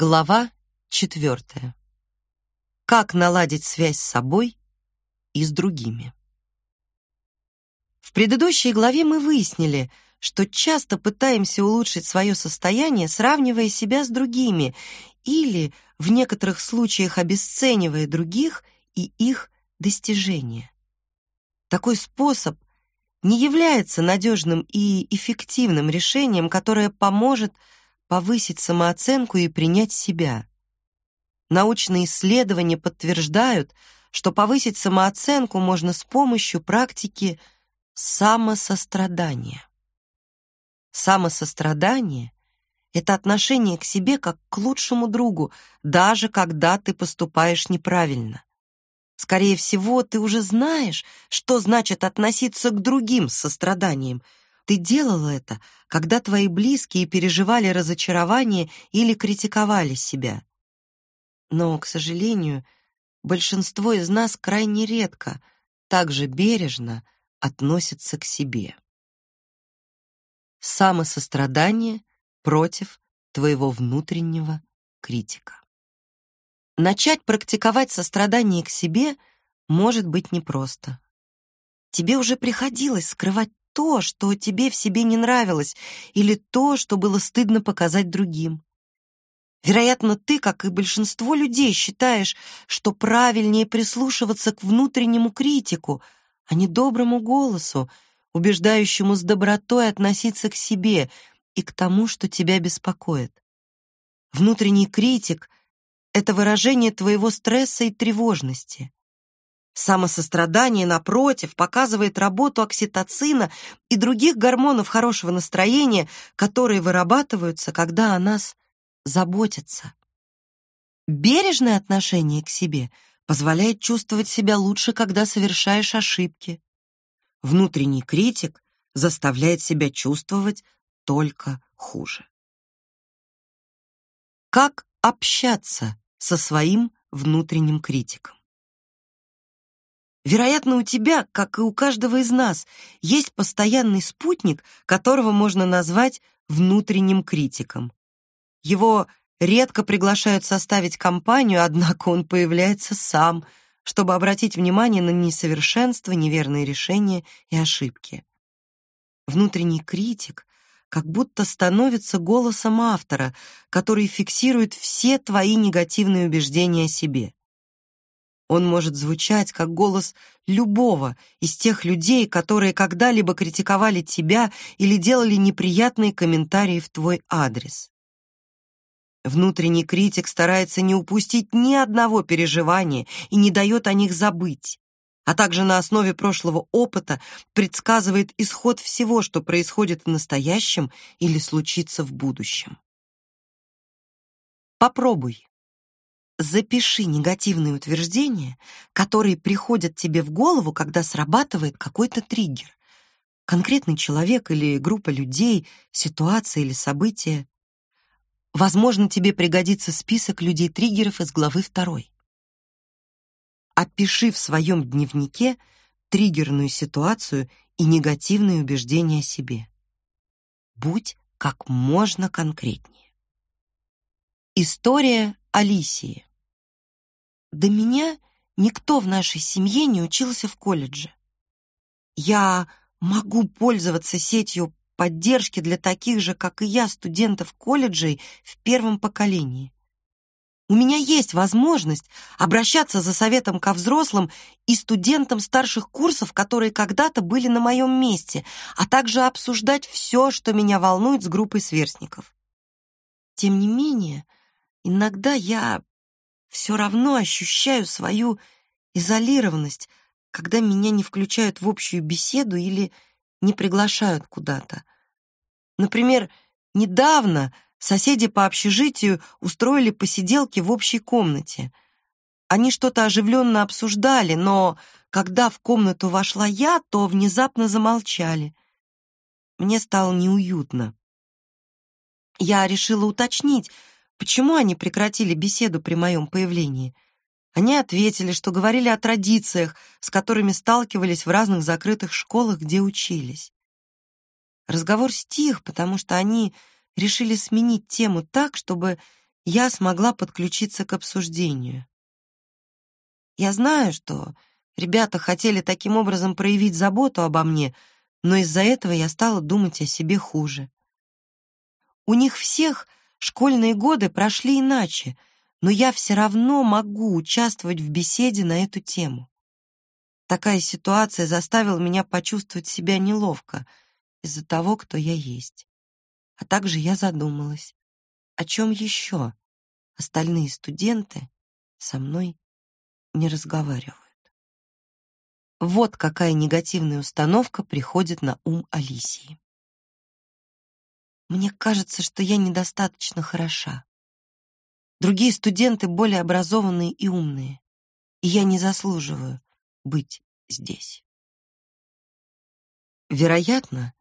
Глава четвертая. Как наладить связь с собой и с другими. В предыдущей главе мы выяснили, что часто пытаемся улучшить свое состояние, сравнивая себя с другими или, в некоторых случаях, обесценивая других и их достижения. Такой способ не является надежным и эффективным решением, которое поможет повысить самооценку и принять себя. Научные исследования подтверждают, что повысить самооценку можно с помощью практики самосострадания. Самосострадание — это отношение к себе как к лучшему другу, даже когда ты поступаешь неправильно. Скорее всего, ты уже знаешь, что значит относиться к другим с состраданием — ты делала это, когда твои близкие переживали разочарование или критиковали себя. Но, к сожалению, большинство из нас крайне редко так же бережно относится к себе. Самосострадание против твоего внутреннего критика. Начать практиковать сострадание к себе может быть непросто. Тебе уже приходилось скрывать то, что тебе в себе не нравилось, или то, что было стыдно показать другим. Вероятно, ты, как и большинство людей, считаешь, что правильнее прислушиваться к внутреннему критику, а не доброму голосу, убеждающему с добротой относиться к себе и к тому, что тебя беспокоит. Внутренний критик — это выражение твоего стресса и тревожности. Самосострадание, напротив, показывает работу окситоцина и других гормонов хорошего настроения, которые вырабатываются, когда о нас заботятся. Бережное отношение к себе позволяет чувствовать себя лучше, когда совершаешь ошибки. Внутренний критик заставляет себя чувствовать только хуже. Как общаться со своим внутренним критиком? Вероятно, у тебя, как и у каждого из нас, есть постоянный спутник, которого можно назвать внутренним критиком. Его редко приглашают составить компанию, однако он появляется сам, чтобы обратить внимание на несовершенства, неверные решения и ошибки. Внутренний критик как будто становится голосом автора, который фиксирует все твои негативные убеждения о себе. Он может звучать как голос любого из тех людей, которые когда-либо критиковали тебя или делали неприятные комментарии в твой адрес. Внутренний критик старается не упустить ни одного переживания и не дает о них забыть, а также на основе прошлого опыта предсказывает исход всего, что происходит в настоящем или случится в будущем. Попробуй запиши негативные утверждения, которые приходят тебе в голову, когда срабатывает какой-то триггер. Конкретный человек или группа людей, ситуация или событие. Возможно, тебе пригодится список людей-триггеров из главы 2. Опиши в своем дневнике триггерную ситуацию и негативные убеждения о себе. Будь как можно конкретнее. История Алисии. До меня никто в нашей семье не учился в колледже. Я могу пользоваться сетью поддержки для таких же, как и я, студентов колледжей в первом поколении. У меня есть возможность обращаться за советом ко взрослым и студентам старших курсов, которые когда-то были на моем месте, а также обсуждать все, что меня волнует с группой сверстников. Тем не менее, иногда я все равно ощущаю свою изолированность, когда меня не включают в общую беседу или не приглашают куда-то. Например, недавно соседи по общежитию устроили посиделки в общей комнате. Они что-то оживленно обсуждали, но когда в комнату вошла я, то внезапно замолчали. Мне стало неуютно. Я решила уточнить, почему они прекратили беседу при моем появлении. Они ответили, что говорили о традициях, с которыми сталкивались в разных закрытых школах, где учились. Разговор стих, потому что они решили сменить тему так, чтобы я смогла подключиться к обсуждению. Я знаю, что ребята хотели таким образом проявить заботу обо мне, но из-за этого я стала думать о себе хуже. У них всех школьные годы прошли иначе, но я все равно могу участвовать в беседе на эту тему. Такая ситуация заставила меня почувствовать себя неловко из-за того, кто я есть. А также я задумалась, о чем еще остальные студенты со мной не разговаривают. Вот какая негативная установка приходит на ум Алисии. Мне кажется, что я недостаточно хороша. Другие студенты более образованные и умные, и я не заслуживаю быть здесь. Вероятно,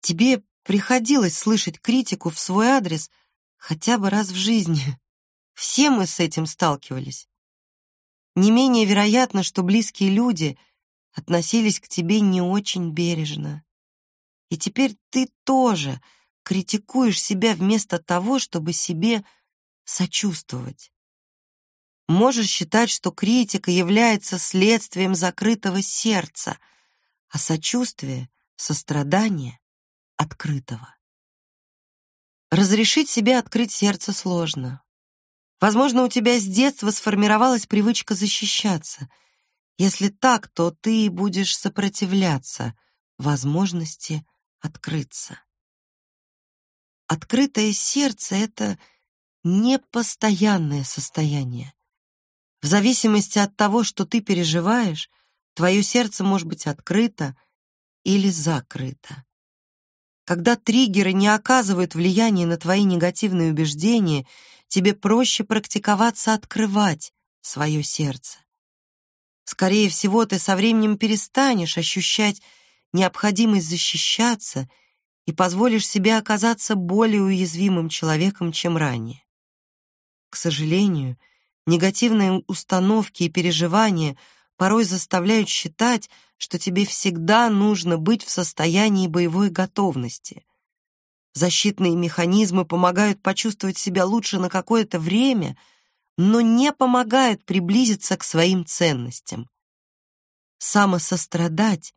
тебе приходилось слышать критику в свой адрес хотя бы раз в жизни. Все мы с этим сталкивались. Не менее вероятно, что близкие люди относились к тебе не очень бережно. И теперь ты тоже критикуешь себя вместо того, чтобы себе сочувствовать. Можешь считать, что критика является следствием закрытого сердца, а сочувствие, сострадание — открытого. Разрешить себе открыть сердце сложно. Возможно, у тебя с детства сформировалась привычка защищаться. Если так, то ты будешь сопротивляться возможности открыться. Открытое сердце — это непостоянное состояние. В зависимости от того, что ты переживаешь, твое сердце может быть открыто или закрыто. Когда триггеры не оказывают влияния на твои негативные убеждения, тебе проще практиковаться открывать свое сердце. Скорее всего, ты со временем перестанешь ощущать необходимость защищаться и позволишь себе оказаться более уязвимым человеком, чем ранее. К сожалению, негативные установки и переживания порой заставляют считать, что тебе всегда нужно быть в состоянии боевой готовности. Защитные механизмы помогают почувствовать себя лучше на какое-то время, но не помогают приблизиться к своим ценностям. Самосострадать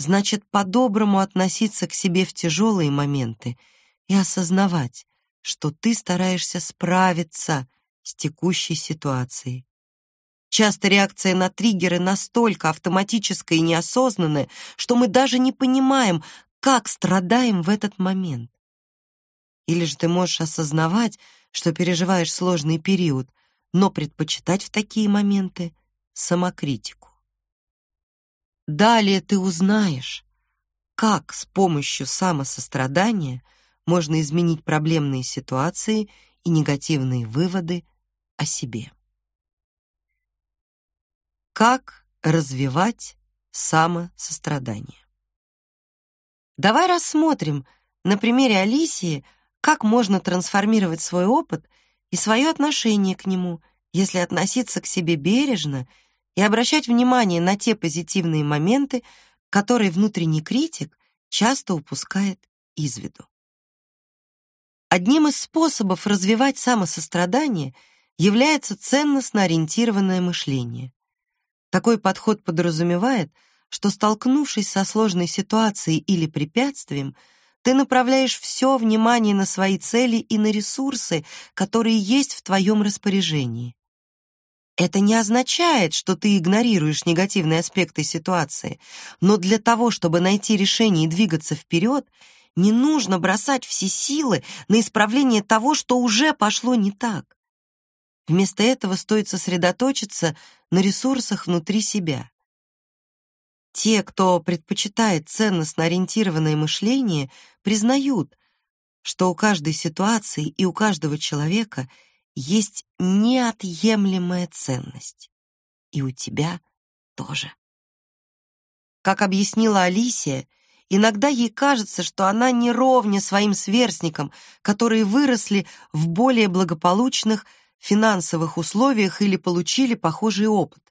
значит по-доброму относиться к себе в тяжелые моменты и осознавать, что ты стараешься справиться с текущей ситуацией. Часто реакция на триггеры настолько автоматическая и неосознанная, что мы даже не понимаем, как страдаем в этот момент. Или же ты можешь осознавать, что переживаешь сложный период, но предпочитать в такие моменты самокритику. Далее ты узнаешь, как с помощью самосострадания можно изменить проблемные ситуации и негативные выводы о себе. Как развивать самосострадание? Давай рассмотрим на примере Алисии, как можно трансформировать свой опыт и свое отношение к нему, если относиться к себе бережно и обращать внимание на те позитивные моменты, которые внутренний критик часто упускает из виду. Одним из способов развивать самосострадание является ценностно-ориентированное мышление. Такой подход подразумевает, что столкнувшись со сложной ситуацией или препятствием, ты направляешь все внимание на свои цели и на ресурсы, которые есть в твоем распоряжении. Это не означает, что ты игнорируешь негативные аспекты ситуации, но для того, чтобы найти решение и двигаться вперед, не нужно бросать все силы на исправление того, что уже пошло не так. Вместо этого стоит сосредоточиться на ресурсах внутри себя. Те, кто предпочитает ценностно-ориентированное мышление, признают, что у каждой ситуации и у каждого человека есть неотъемлемая ценность. И у тебя тоже. Как объяснила Алисия, иногда ей кажется, что она не ровня своим сверстникам, которые выросли в более благополучных финансовых условиях или получили похожий опыт.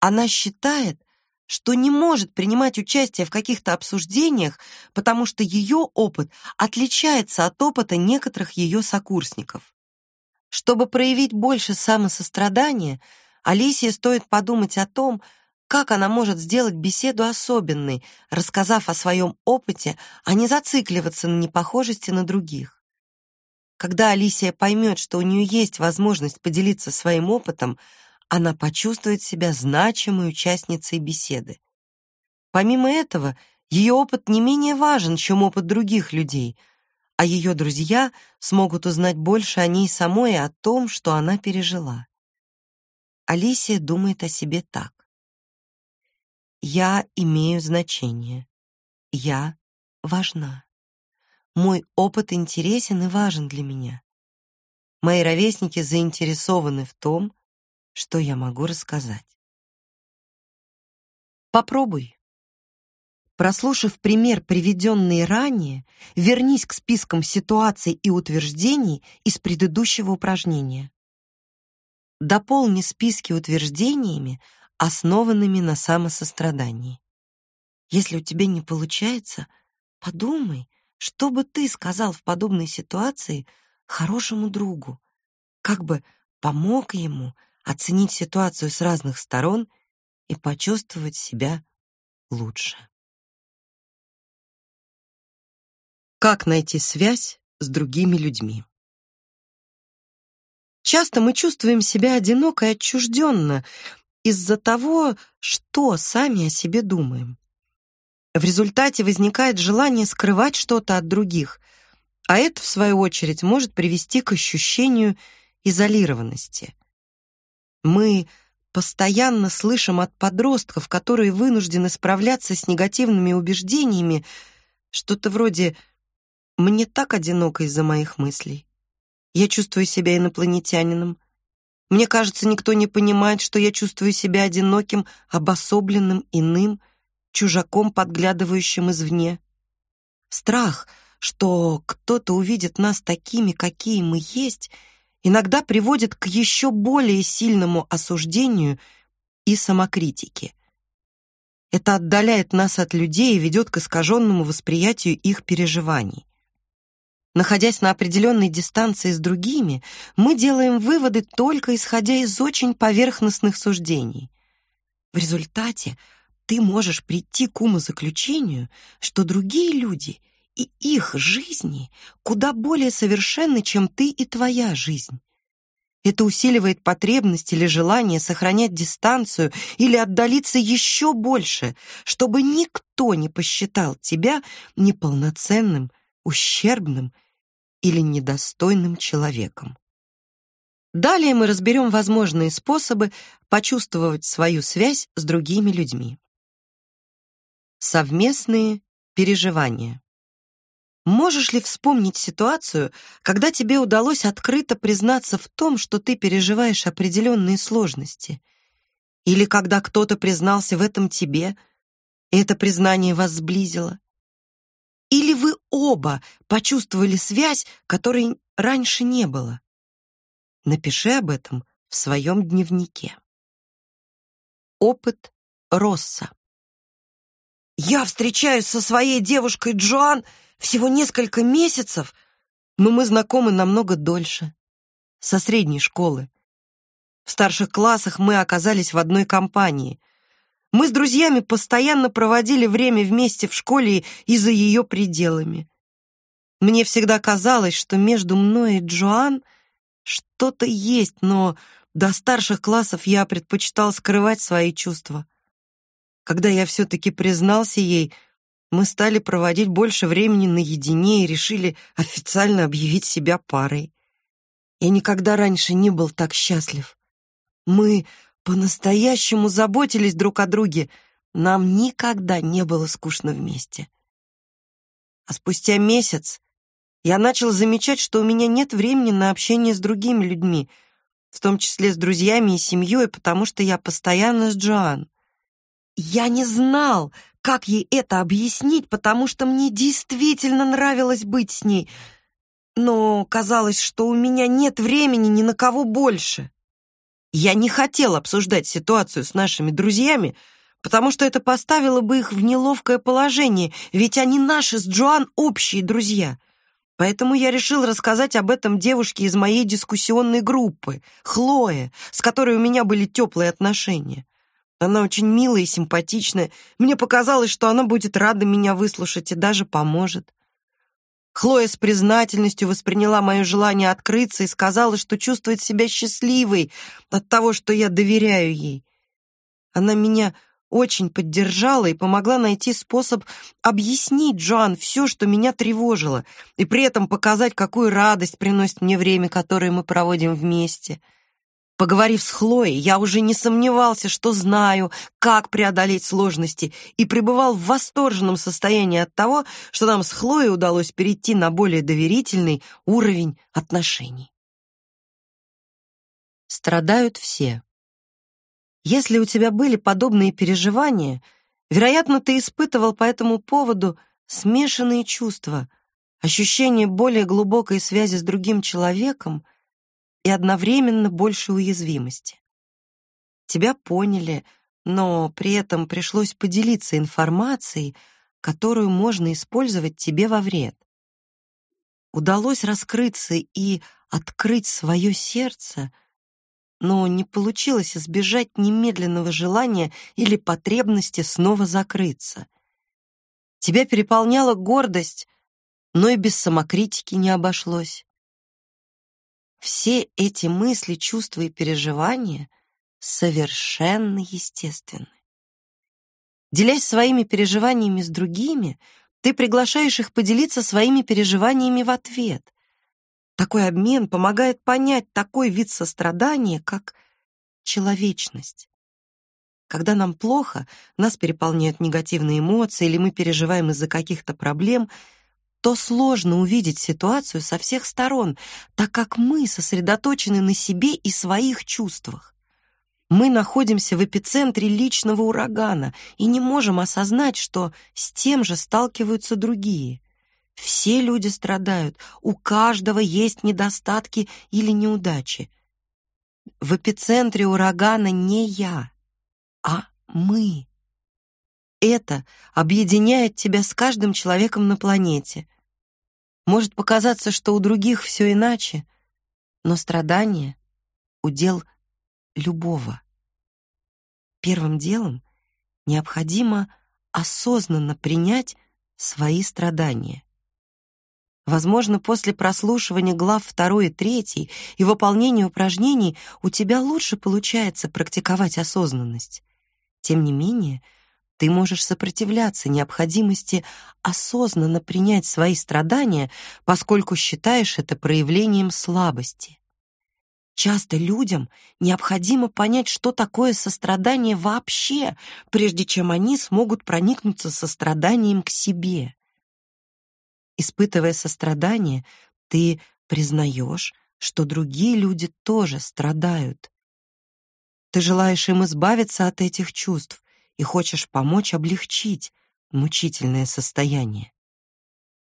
Она считает, что не может принимать участие в каких-то обсуждениях, потому что ее опыт отличается от опыта некоторых ее сокурсников. Чтобы проявить больше самосострадания, Алисе стоит подумать о том, как она может сделать беседу особенной, рассказав о своем опыте, а не зацикливаться на непохожести на других. Когда Алисия поймет, что у нее есть возможность поделиться своим опытом, она почувствует себя значимой участницей беседы. Помимо этого, ее опыт не менее важен, чем опыт других людей, а ее друзья смогут узнать больше о ней самой и о том, что она пережила. Алисия думает о себе так. Я имею значение. Я важна. Мой опыт интересен и важен для меня. Мои ровесники заинтересованы в том, что я могу рассказать. Попробуй. Прослушав пример, приведенный ранее, вернись к спискам ситуаций и утверждений из предыдущего упражнения. Дополни списки утверждениями, основанными на самосострадании. Если у тебя не получается, подумай, что бы ты сказал в подобной ситуации хорошему другу, как бы помог ему оценить ситуацию с разных сторон и почувствовать себя лучше. Как найти связь с другими людьми? Часто мы чувствуем себя одиноко и отчужденно, из-за того, что сами о себе думаем. В результате возникает желание скрывать что-то от других, а это, в свою очередь, может привести к ощущению изолированности. Мы постоянно слышим от подростков, которые вынуждены справляться с негативными убеждениями, что-то вроде «мне так одиноко из-за моих мыслей», «я чувствую себя инопланетянином», мне кажется, никто не понимает, что я чувствую себя одиноким, обособленным, иным, чужаком, подглядывающим извне. Страх, что кто-то увидит нас такими, какие мы есть, иногда приводит к еще более сильному осуждению и самокритике. Это отдаляет нас от людей и ведет к искаженному восприятию их переживаний. Находясь на определенной дистанции с другими, мы делаем выводы только исходя из очень поверхностных суждений. В результате ты можешь прийти к умозаключению, что другие люди и их жизни куда более совершенны, чем ты и твоя жизнь. Это усиливает потребность или желание сохранять дистанцию или отдалиться еще больше, чтобы никто не посчитал тебя неполноценным, ущербным или недостойным человеком. Далее мы разберем возможные способы почувствовать свою связь с другими людьми. Совместные переживания. Можешь ли вспомнить ситуацию, когда тебе удалось открыто признаться в том, что ты переживаешь определенные сложности? Или когда кто-то признался в этом тебе, и это признание вас сблизило? Или вы оба почувствовали связь, которой раньше не было? Напиши об этом в своем дневнике. Опыт Росса. Я встречаюсь со своей девушкой Джоан всего несколько месяцев, но мы знакомы намного дольше. Со средней школы. В старших классах мы оказались в одной компании — мы с друзьями постоянно проводили время вместе в школе и за ее пределами. Мне всегда казалось, что между мной и Джоан что-то есть, но до старших классов я предпочитал скрывать свои чувства. Когда я все-таки признался ей, мы стали проводить больше времени наедине и решили официально объявить себя парой. Я никогда раньше не был так счастлив. Мы по-настоящему заботились друг о друге. Нам никогда не было скучно вместе. А спустя месяц я начал замечать, что у меня нет времени на общение с другими людьми, в том числе с друзьями и семьей, потому что я постоянно с Джоан. Я не знал, как ей это объяснить, потому что мне действительно нравилось быть с ней, но казалось, что у меня нет времени ни на кого больше. Я не хотел обсуждать ситуацию с нашими друзьями, потому что это поставило бы их в неловкое положение, ведь они наши с Джоан общие друзья. Поэтому я решил рассказать об этом девушке из моей дискуссионной группы, Хлое, с которой у меня были теплые отношения. Она очень милая и симпатичная. Мне показалось, что она будет рада меня выслушать и даже поможет. Хлоя с признательностью восприняла мое желание открыться и сказала, что чувствует себя счастливой от того, что я доверяю ей. Она меня очень поддержала и помогла найти способ объяснить Джоан все, что меня тревожило, и при этом показать, какую радость приносит мне время, которое мы проводим вместе. Поговорив с Хлоей, я уже не сомневался, что знаю, как преодолеть сложности, и пребывал в восторженном состоянии от того, что нам с Хлоей удалось перейти на более доверительный уровень отношений. Страдают все. Если у тебя были подобные переживания, вероятно, ты испытывал по этому поводу смешанные чувства, ощущение более глубокой связи с другим человеком и одновременно больше уязвимости. Тебя поняли, но при этом пришлось поделиться информацией, которую можно использовать тебе во вред. Удалось раскрыться и открыть свое сердце — но не получилось избежать немедленного желания или потребности снова закрыться. Тебя переполняла гордость, но и без самокритики не обошлось. Все эти мысли, чувства и переживания совершенно естественны. Делясь своими переживаниями с другими, ты приглашаешь их поделиться своими переживаниями в ответ. Такой обмен помогает понять такой вид сострадания, как человечность. Когда нам плохо, нас переполняют негативные эмоции или мы переживаем из-за каких-то проблем, то сложно увидеть ситуацию со всех сторон, так как мы сосредоточены на себе и своих чувствах. Мы находимся в эпицентре личного урагана и не можем осознать, что с тем же сталкиваются другие. Все люди страдают, у каждого есть недостатки или неудачи. В эпицентре урагана не я, а мы. Это объединяет тебя с каждым человеком на планете. Может показаться, что у других все иначе, но страдание — удел любого. Первым делом необходимо осознанно принять свои страдания. Возможно, после прослушивания глав 2 и 3 и выполнения упражнений у тебя лучше получается практиковать осознанность. Тем не менее, ты можешь сопротивляться необходимости осознанно принять свои страдания, поскольку считаешь это проявлением слабости. Часто людям необходимо понять, что такое сострадание вообще, прежде чем они смогут проникнуться состраданием к себе. Испытывая сострадание, ты признаешь, что другие люди тоже страдают. Ты желаешь им избавиться от этих чувств и хочешь помочь облегчить мучительное состояние.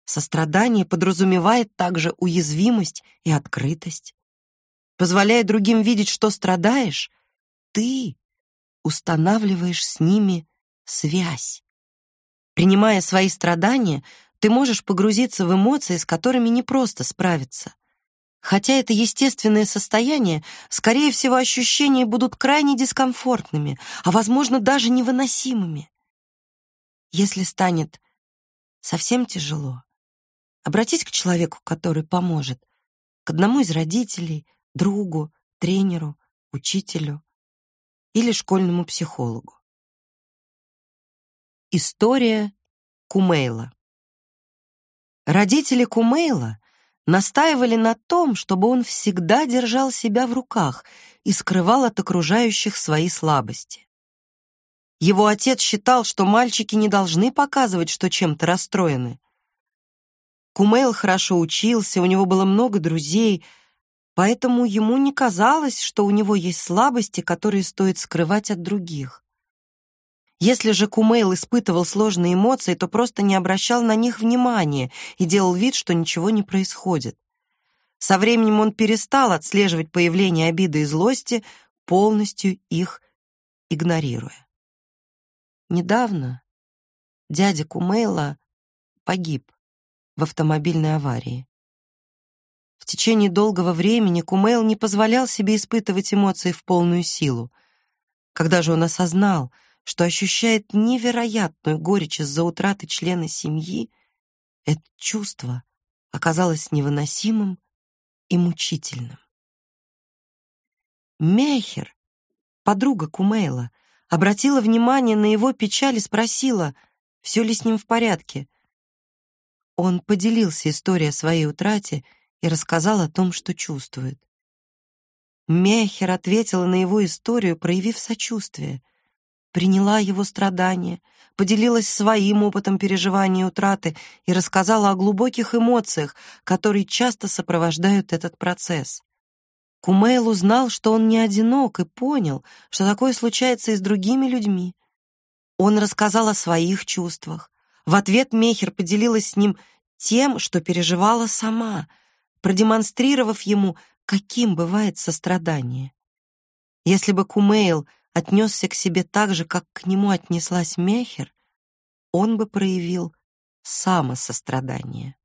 Сострадание подразумевает также уязвимость и открытость. Позволяя другим видеть, что страдаешь, ты устанавливаешь с ними связь. Принимая свои страдания, ты можешь погрузиться в эмоции, с которыми не просто справиться. Хотя это естественное состояние, скорее всего, ощущения будут крайне дискомфортными, а, возможно, даже невыносимыми. Если станет совсем тяжело, обратись к человеку, который поможет, к одному из родителей, другу, тренеру, учителю или школьному психологу. История Кумейла Родители Кумейла настаивали на том, чтобы он всегда держал себя в руках и скрывал от окружающих свои слабости. Его отец считал, что мальчики не должны показывать, что чем-то расстроены. Кумейл хорошо учился, у него было много друзей, поэтому ему не казалось, что у него есть слабости, которые стоит скрывать от других. Если же Кумейл испытывал сложные эмоции, то просто не обращал на них внимания и делал вид, что ничего не происходит. Со временем он перестал отслеживать появление обиды и злости, полностью их игнорируя. Недавно дядя Кумейла погиб в автомобильной аварии. В течение долгого времени Кумейл не позволял себе испытывать эмоции в полную силу. Когда же он осознал, что ощущает невероятную горечь из-за утраты члена семьи, это чувство оказалось невыносимым и мучительным. Мехер, подруга Кумейла, обратила внимание на его печаль и спросила, все ли с ним в порядке. Он поделился историей о своей утрате и рассказал о том, что чувствует. Мехер ответила на его историю, проявив сочувствие, приняла его страдания, поделилась своим опытом переживания утраты и рассказала о глубоких эмоциях, которые часто сопровождают этот процесс. Кумейл узнал, что он не одинок, и понял, что такое случается и с другими людьми. Он рассказал о своих чувствах. В ответ Мехер поделилась с ним тем, что переживала сама, продемонстрировав ему, каким бывает сострадание. Если бы Кумейл отнесся к себе так же, как к нему отнеслась Мехер, он бы проявил самосострадание.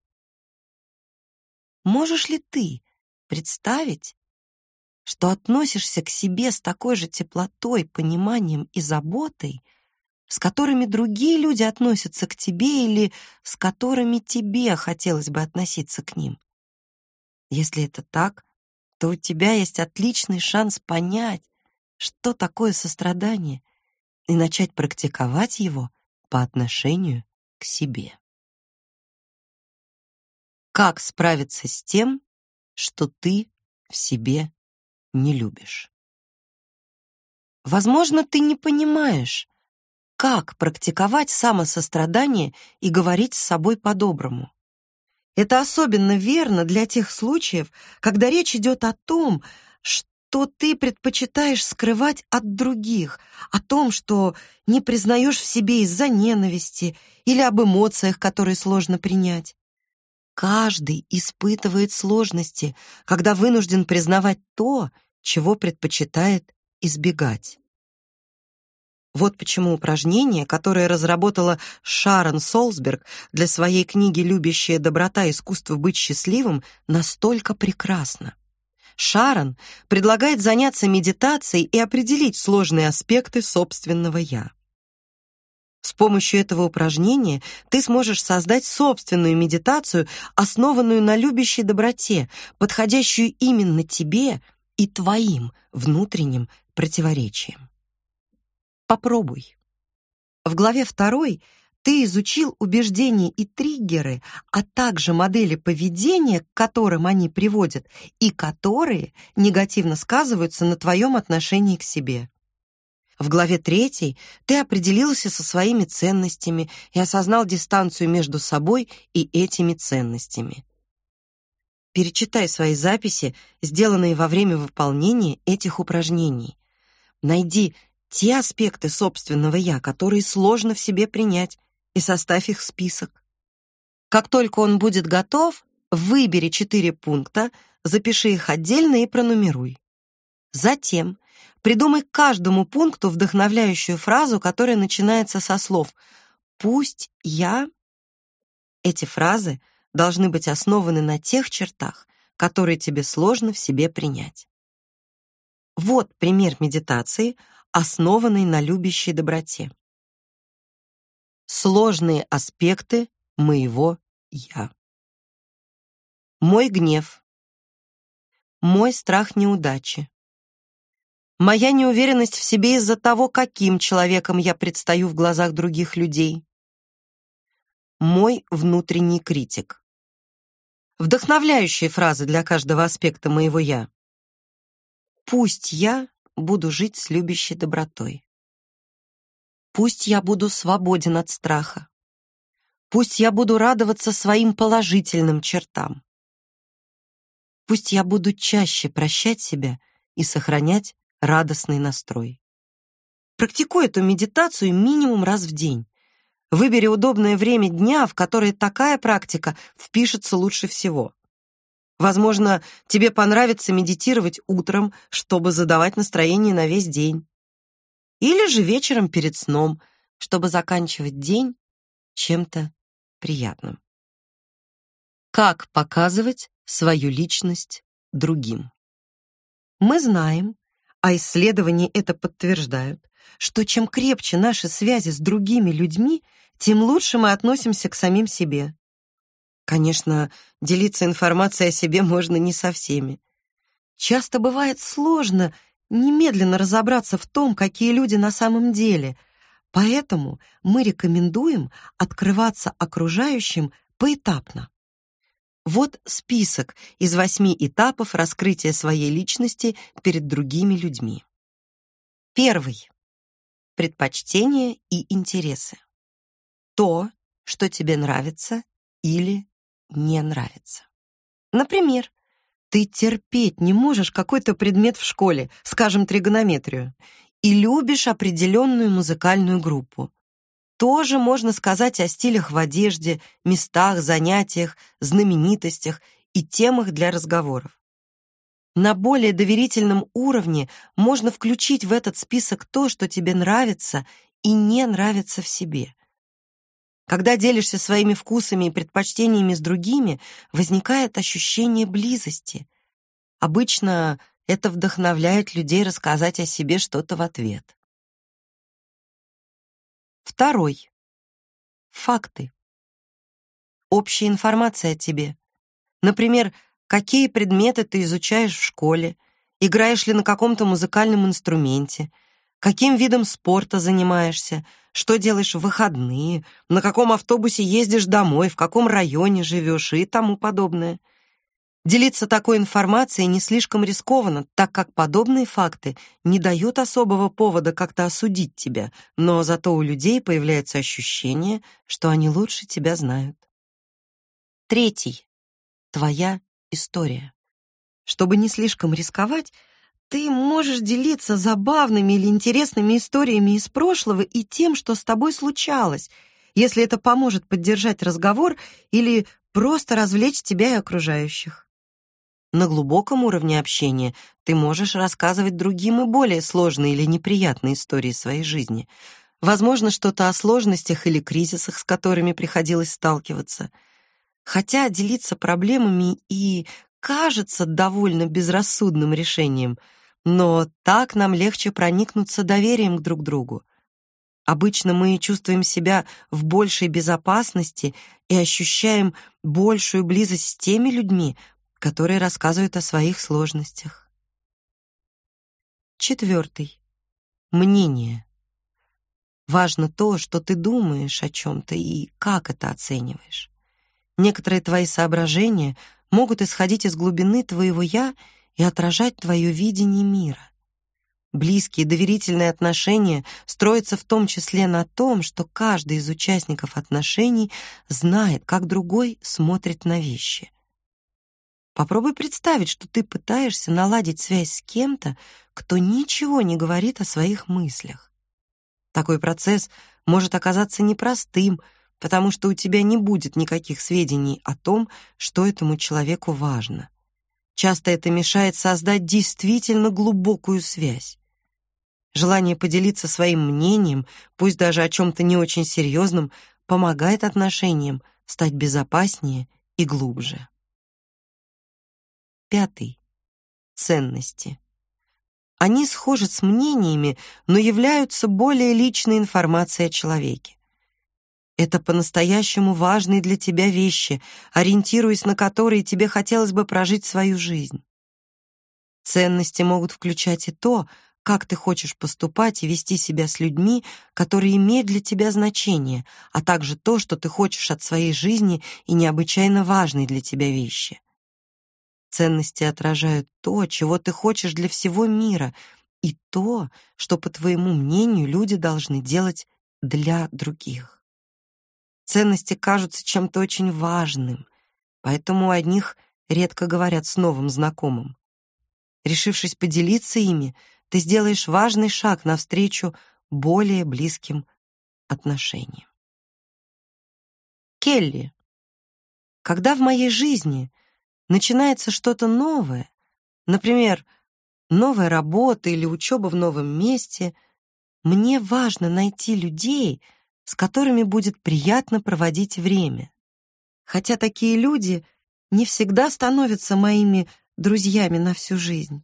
Можешь ли ты представить, что относишься к себе с такой же теплотой, пониманием и заботой, с которыми другие люди относятся к тебе или с которыми тебе хотелось бы относиться к ним? Если это так, то у тебя есть отличный шанс понять, что такое сострадание, и начать практиковать его по отношению к себе. Как справиться с тем, что ты в себе не любишь? Возможно, ты не понимаешь, как практиковать самосострадание и говорить с собой по-доброму. Это особенно верно для тех случаев, когда речь идет о том, что ты предпочитаешь скрывать от других, о том, что не признаешь в себе из-за ненависти или об эмоциях, которые сложно принять. Каждый испытывает сложности, когда вынужден признавать то, чего предпочитает избегать. Вот почему упражнение, которое разработала Шарон Солсберг для своей книги «Любящая доброта. Искусство быть счастливым» настолько прекрасно. Шарон предлагает заняться медитацией и определить сложные аспекты собственного «я». С помощью этого упражнения ты сможешь создать собственную медитацию, основанную на любящей доброте, подходящую именно тебе и твоим внутренним противоречиям. Попробуй. В главе второй ты изучил убеждения и триггеры, а также модели поведения, к которым они приводят, и которые негативно сказываются на твоем отношении к себе. В главе третьей ты определился со своими ценностями и осознал дистанцию между собой и этими ценностями. Перечитай свои записи, сделанные во время выполнения этих упражнений. Найди те аспекты собственного «я», которые сложно в себе принять, и составь их список. Как только он будет готов, выбери четыре пункта, запиши их отдельно и пронумеруй. Затем придумай каждому пункту вдохновляющую фразу, которая начинается со слов «пусть я». Эти фразы должны быть основаны на тех чертах, которые тебе сложно в себе принять. Вот пример медитации, основанной на любящей доброте сложные аспекты моего «я». Мой гнев, мой страх неудачи, моя неуверенность в себе из-за того, каким человеком я предстаю в глазах других людей, мой внутренний критик. Вдохновляющие фразы для каждого аспекта моего «я». Пусть я буду жить с любящей добротой. Пусть я буду свободен от страха. Пусть я буду радоваться своим положительным чертам. Пусть я буду чаще прощать себя и сохранять радостный настрой. Практикуй эту медитацию минимум раз в день. Выбери удобное время дня, в которое такая практика впишется лучше всего. Возможно, тебе понравится медитировать утром, чтобы задавать настроение на весь день или же вечером перед сном, чтобы заканчивать день чем-то приятным. Как показывать свою личность другим. Мы знаем, а исследования это подтверждают, что чем крепче наши связи с другими людьми, тем лучше мы относимся к самим себе. Конечно, делиться информацией о себе можно не со всеми. Часто бывает сложно немедленно разобраться в том, какие люди на самом деле, поэтому мы рекомендуем открываться окружающим поэтапно. Вот список из восьми этапов раскрытия своей личности перед другими людьми. Первый. Предпочтения и интересы. То, что тебе нравится или не нравится. Например, ты терпеть не можешь какой-то предмет в школе, скажем, тригонометрию, и любишь определенную музыкальную группу. Тоже можно сказать о стилях в одежде, местах, занятиях, знаменитостях и темах для разговоров. На более доверительном уровне можно включить в этот список то, что тебе нравится и не нравится в себе. Когда делишься своими вкусами и предпочтениями с другими, возникает ощущение близости. Обычно это вдохновляет людей рассказать о себе что-то в ответ. Второй. Факты. Общая информация о тебе. Например, какие предметы ты изучаешь в школе, играешь ли на каком-то музыкальном инструменте, каким видом спорта занимаешься, что делаешь в выходные, на каком автобусе ездишь домой, в каком районе живешь и тому подобное. Делиться такой информацией не слишком рискованно, так как подобные факты не дают особого повода как-то осудить тебя, но зато у людей появляется ощущение, что они лучше тебя знают. Третий. Твоя история. Чтобы не слишком рисковать, ты можешь делиться забавными или интересными историями из прошлого и тем, что с тобой случалось, если это поможет поддержать разговор или просто развлечь тебя и окружающих. На глубоком уровне общения ты можешь рассказывать другим и более сложные или неприятные истории своей жизни. Возможно, что-то о сложностях или кризисах, с которыми приходилось сталкиваться. Хотя делиться проблемами и кажется довольно безрассудным решением, но так нам легче проникнуться доверием к друг другу. Обычно мы чувствуем себя в большей безопасности и ощущаем большую близость с теми людьми, которые рассказывают о своих сложностях. Четвертый. Мнение. Важно то, что ты думаешь о чем то и как это оцениваешь. Некоторые твои соображения могут исходить из глубины твоего «я» и отражать твое видение мира. Близкие доверительные отношения строятся в том числе на том, что каждый из участников отношений знает, как другой смотрит на вещи. Попробуй представить, что ты пытаешься наладить связь с кем-то, кто ничего не говорит о своих мыслях. Такой процесс может оказаться непростым, потому что у тебя не будет никаких сведений о том, что этому человеку важно. Часто это мешает создать действительно глубокую связь. Желание поделиться своим мнением, пусть даже о чем то не очень серьезном, помогает отношениям стать безопаснее и глубже. Пятый. Ценности. Они схожи с мнениями, но являются более личной информацией о человеке. Это по-настоящему важные для тебя вещи, ориентируясь на которые тебе хотелось бы прожить свою жизнь. Ценности могут включать и то, как ты хочешь поступать и вести себя с людьми, которые имеют для тебя значение, а также то, что ты хочешь от своей жизни и необычайно важные для тебя вещи. Ценности отражают то, чего ты хочешь для всего мира, и то, что, по твоему мнению, люди должны делать для других. Ценности кажутся чем-то очень важным, поэтому о них редко говорят с новым знакомым. Решившись поделиться ими, ты сделаешь важный шаг навстречу более близким отношениям. Келли. Когда в моей жизни начинается что-то новое, например, новая работа или учеба в новом месте, мне важно найти людей, с которыми будет приятно проводить время. Хотя такие люди не всегда становятся моими друзьями на всю жизнь.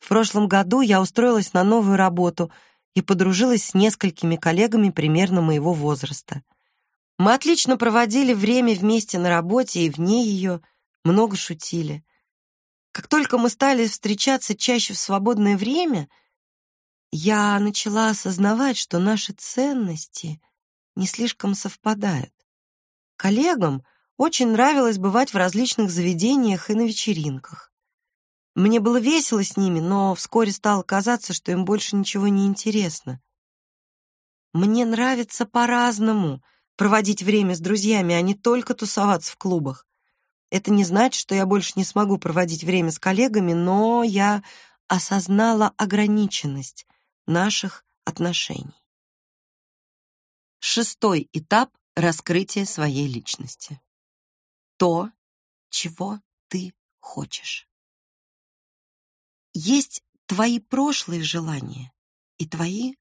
В прошлом году я устроилась на новую работу и подружилась с несколькими коллегами примерно моего возраста. Мы отлично проводили время вместе на работе и вне ее, много шутили. Как только мы стали встречаться чаще в свободное время, я начала осознавать, что наши ценности не слишком совпадают. Коллегам очень нравилось бывать в различных заведениях и на вечеринках. Мне было весело с ними, но вскоре стало казаться, что им больше ничего не интересно. Мне нравится по-разному проводить время с друзьями, а не только тусоваться в клубах. Это не значит, что я больше не смогу проводить время с коллегами, но я осознала ограниченность наших отношений. Шестой этап раскрытия своей личности. То, чего ты хочешь. Есть твои прошлые желания и твои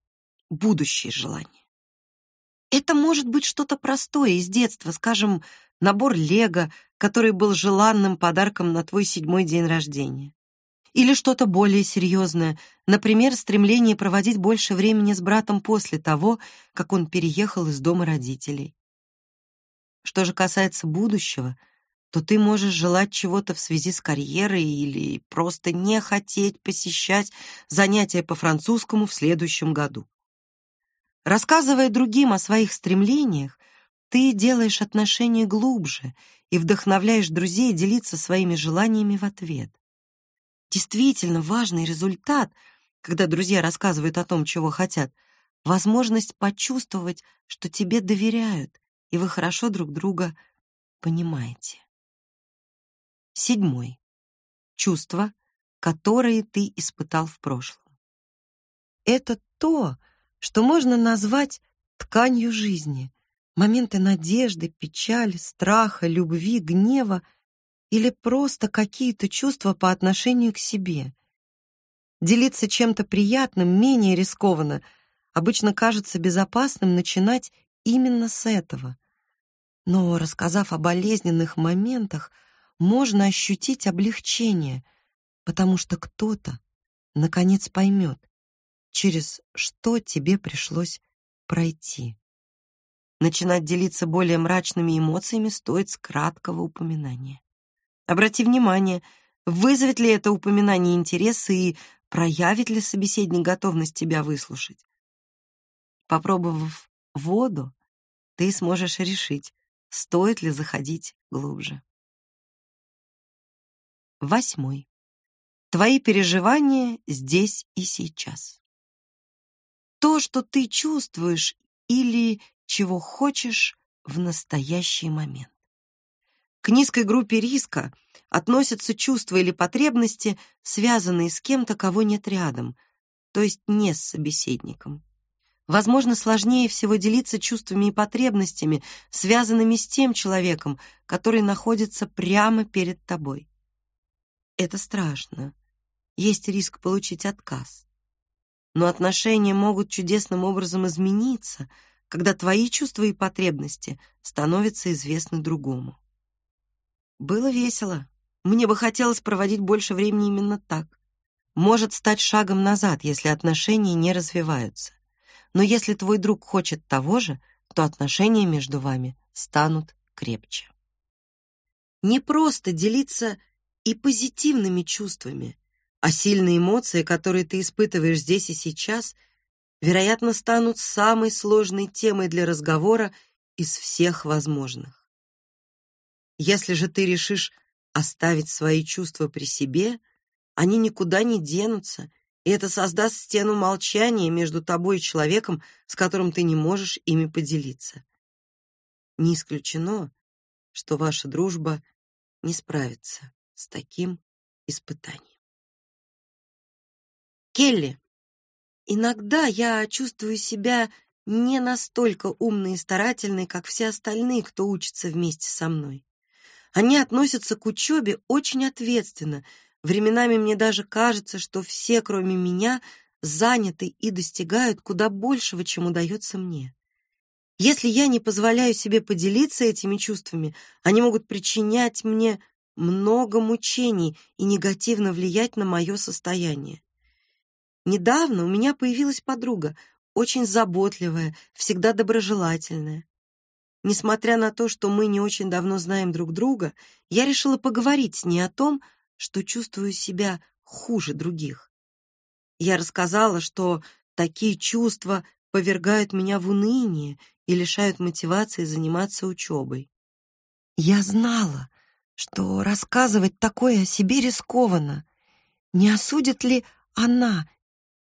будущие желания. Это может быть что-то простое из детства, скажем, набор лего, который был желанным подарком на твой седьмой день рождения. Или что-то более серьезное, например, стремление проводить больше времени с братом после того, как он переехал из дома родителей. Что же касается будущего, то ты можешь желать чего-то в связи с карьерой или просто не хотеть посещать занятия по французскому в следующем году. Рассказывая другим о своих стремлениях, ты делаешь отношения глубже и вдохновляешь друзей делиться своими желаниями в ответ. Действительно важный результат, когда друзья рассказывают о том, чего хотят, возможность почувствовать, что тебе доверяют, и вы хорошо друг друга понимаете. Седьмой. Чувства, которые ты испытал в прошлом. Это то, что можно назвать тканью жизни. Моменты надежды, печали, страха, любви, гнева или просто какие-то чувства по отношению к себе. Делиться чем-то приятным менее рискованно. Обычно кажется безопасным начинать именно с этого. Но, рассказав о болезненных моментах, можно ощутить облегчение, потому что кто-то, наконец, поймет, через что тебе пришлось пройти. Начинать делиться более мрачными эмоциями стоит с краткого упоминания. Обрати внимание, вызовет ли это упоминание интерес и проявит ли собеседник готовность тебя выслушать. Попробовав воду, ты сможешь решить, стоит ли заходить глубже. Восьмой. Твои переживания здесь и сейчас. То, что ты чувствуешь или чего хочешь в настоящий момент. К низкой группе риска относятся чувства или потребности, связанные с кем-то, кого нет рядом, то есть не с собеседником. Возможно, сложнее всего делиться чувствами и потребностями, связанными с тем человеком, который находится прямо перед тобой. Это страшно. Есть риск получить отказ. Но отношения могут чудесным образом измениться, когда твои чувства и потребности становятся известны другому. Было весело. Мне бы хотелось проводить больше времени именно так. Может стать шагом назад, если отношения не развиваются. Но если твой друг хочет того же, то отношения между вами станут крепче. Не просто делиться и позитивными чувствами, а сильные эмоции, которые ты испытываешь здесь и сейчас, вероятно, станут самой сложной темой для разговора из всех возможных. Если же ты решишь оставить свои чувства при себе, они никуда не денутся и это создаст стену молчания между тобой и человеком, с которым ты не можешь ими поделиться. Не исключено, что ваша дружба не справится с таким испытанием. Келли, иногда я чувствую себя не настолько умной и старательной, как все остальные, кто учится вместе со мной. Они относятся к учебе очень ответственно, Временами мне даже кажется, что все, кроме меня, заняты и достигают куда большего, чем удается мне. Если я не позволяю себе поделиться этими чувствами, они могут причинять мне много мучений и негативно влиять на мое состояние. Недавно у меня появилась подруга, очень заботливая, всегда доброжелательная. Несмотря на то, что мы не очень давно знаем друг друга, я решила поговорить с ней о том, что чувствую себя хуже других. Я рассказала, что такие чувства повергают меня в уныние и лишают мотивации заниматься учебой. Я знала, что рассказывать такое о себе рискованно. Не осудит ли она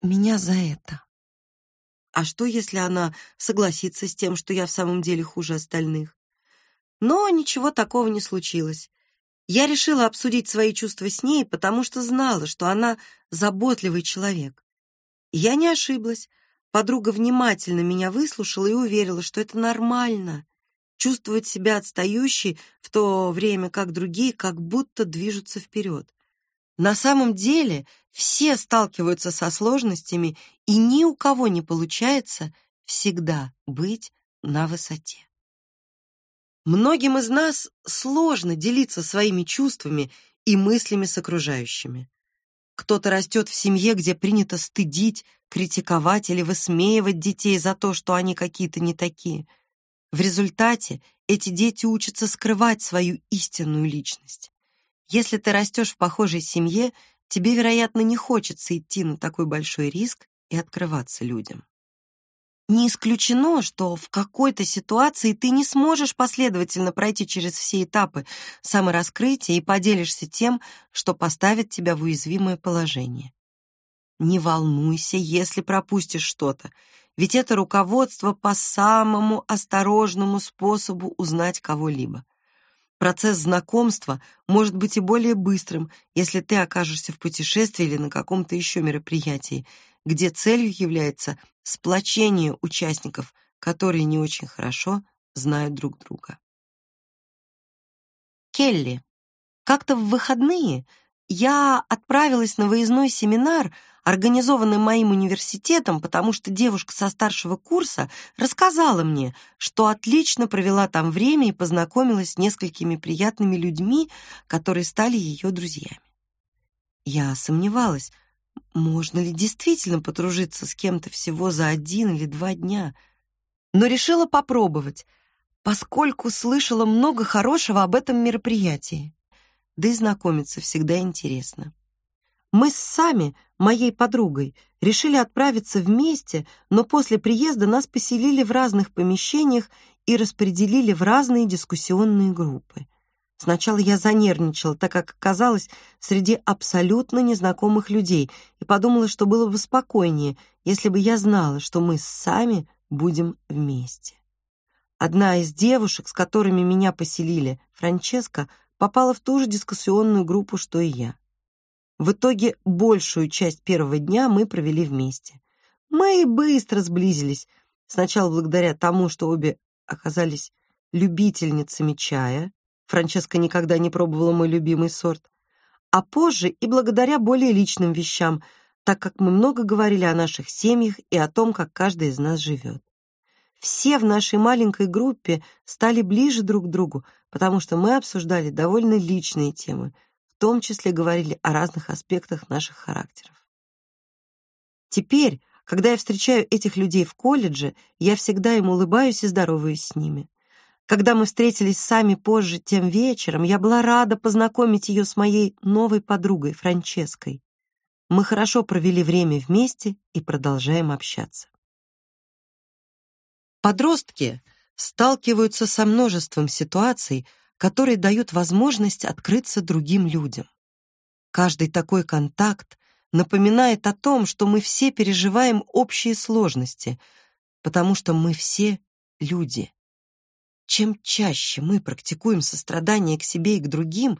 меня за это? А что, если она согласится с тем, что я в самом деле хуже остальных? Но ничего такого не случилось. Я решила обсудить свои чувства с ней, потому что знала, что она заботливый человек. я не ошиблась. Подруга внимательно меня выслушала и уверила, что это нормально чувствовать себя отстающей в то время как другие как будто движутся вперед. На самом деле все сталкиваются со сложностями, и ни у кого не получается всегда быть на высоте. Многим из нас сложно делиться своими чувствами и мыслями с окружающими. Кто-то растет в семье, где принято стыдить, критиковать или высмеивать детей за то, что они какие-то не такие – в результате эти дети учатся скрывать свою истинную личность. Если ты растешь в похожей семье, тебе, вероятно, не хочется идти на такой большой риск и открываться людям. Не исключено, что в какой-то ситуации ты не сможешь последовательно пройти через все этапы самораскрытия и поделишься тем, что поставит тебя в уязвимое положение. Не волнуйся, если пропустишь что-то ведь это руководство по самому осторожному способу узнать кого-либо. Процесс знакомства может быть и более быстрым, если ты окажешься в путешествии или на каком-то еще мероприятии, где целью является сплочение участников, которые не очень хорошо знают друг друга. Келли. Как-то в выходные я отправилась на выездной семинар организованный моим университетом, потому что девушка со старшего курса рассказала мне, что отлично провела там время и познакомилась с несколькими приятными людьми, которые стали ее друзьями. Я сомневалась, можно ли действительно подружиться с кем-то всего за один или два дня, но решила попробовать, поскольку слышала много хорошего об этом мероприятии. Да и знакомиться всегда интересно. Мы с Сами, моей подругой, решили отправиться вместе, но после приезда нас поселили в разных помещениях и распределили в разные дискуссионные группы. Сначала я занервничала, так как оказалась среди абсолютно незнакомых людей, и подумала, что было бы спокойнее, если бы я знала, что мы с Сами будем вместе. Одна из девушек, с которыми меня поселили, Франческа, попала в ту же дискуссионную группу, что и я. В итоге большую часть первого дня мы провели вместе. Мы быстро сблизились, сначала благодаря тому, что обе оказались любительницами чая. Франческа никогда не пробовала мой любимый сорт. А позже и благодаря более личным вещам, так как мы много говорили о наших семьях и о том, как каждый из нас живет. Все в нашей маленькой группе стали ближе друг к другу, потому что мы обсуждали довольно личные темы — том числе говорили о разных аспектах наших характеров. Теперь, когда я встречаю этих людей в колледже, я всегда им улыбаюсь и здороваюсь с ними. Когда мы встретились сами позже тем вечером, я была рада познакомить ее с моей новой подругой Франческой. Мы хорошо провели время вместе и продолжаем общаться. Подростки сталкиваются со множеством ситуаций, которые дают возможность открыться другим людям. Каждый такой контакт напоминает о том, что мы все переживаем общие сложности, потому что мы все люди. Чем чаще мы практикуем сострадание к себе и к другим,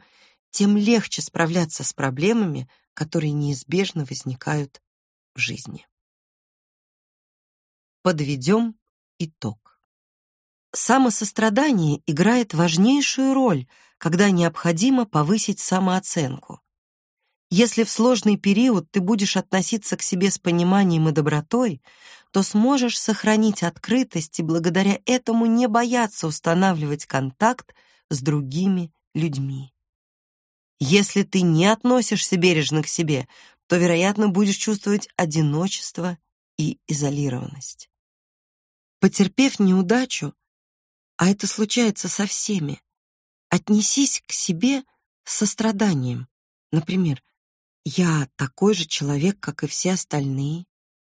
тем легче справляться с проблемами, которые неизбежно возникают в жизни. Подведем итог. Самосострадание играет важнейшую роль, когда необходимо повысить самооценку. Если в сложный период ты будешь относиться к себе с пониманием и добротой, то сможешь сохранить открытость и благодаря этому не бояться устанавливать контакт с другими людьми. Если ты не относишься бережно к себе, то, вероятно, будешь чувствовать одиночество и изолированность. Потерпев неудачу, а это случается со всеми, отнесись к себе с состраданием. Например, «Я такой же человек, как и все остальные»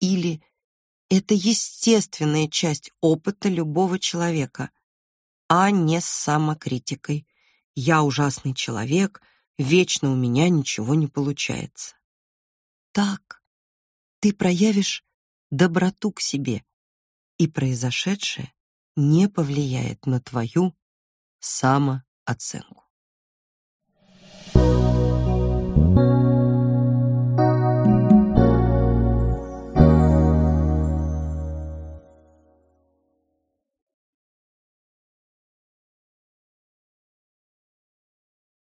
или «Это естественная часть опыта любого человека», а не с самокритикой. «Я ужасный человек», «Вечно у меня ничего не получается». Так ты проявишь доброту к себе, и произошедшее не повлияет на твою самооценку.